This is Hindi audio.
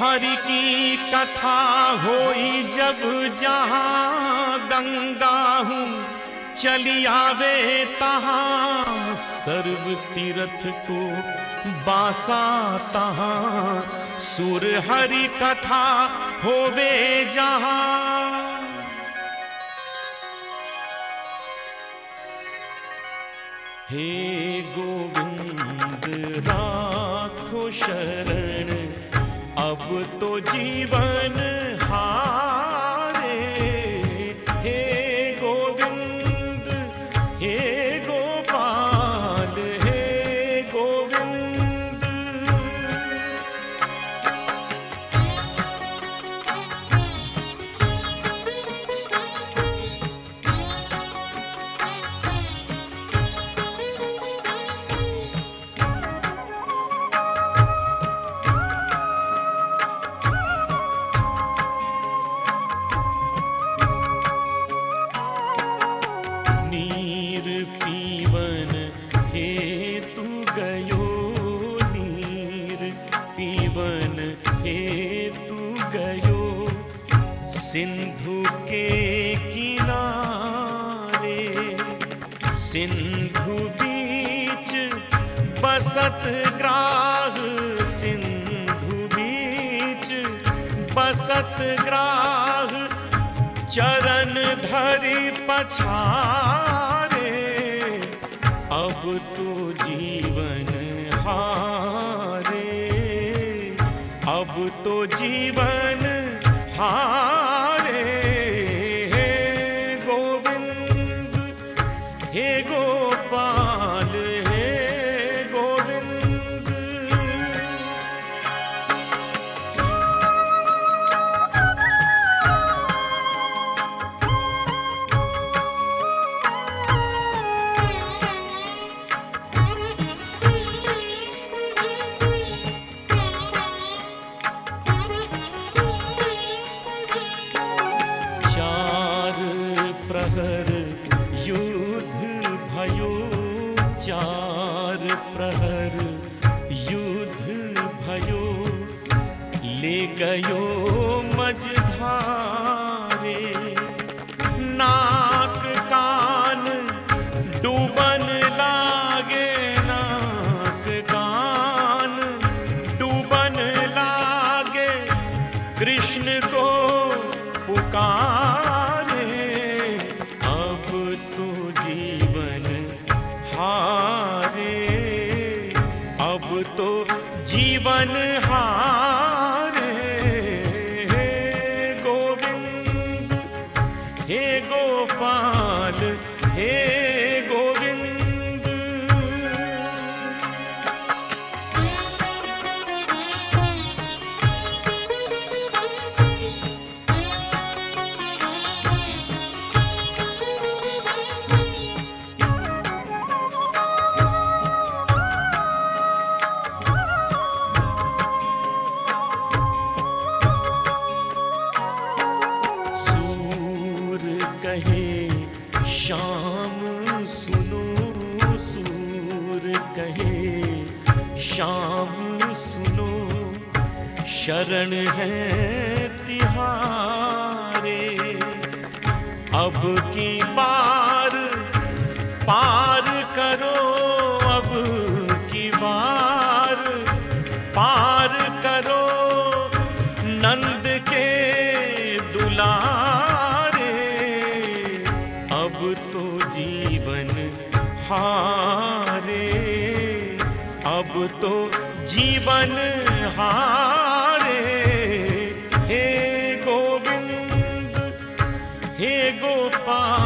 हरि की कथा होई जब जहाँ गंगा हूँ, चली आवे तहां। सर्व तीर्थ को बासा तहां, सुर हरि कथा होवे जहाँ। हे गोविंद, राखो शरण। अब तो जीवन हारे पीवन हे तू गयो, सिंधु के किनारे। सिंधु बीच बसत ग्राह, सिंधु बीच बसत ग्राह, चरण धरि पछारे। अब तो जीवन हारे। अब तो जीवन हारे चार प्रहर युद्ध भयो, ले गयो मझधारे। नाक कान डूबन लागे, नाक कान डूबन लागे। कृष्ण जीवन कहे, शाम सुनो सूर कहे, शाम सुनो, शरण है तिहारे, अब की बार पार करो, अब की बार पार करो, नंद हारे अब तो जीवन हारे। हे गोविंद हे गोपाल।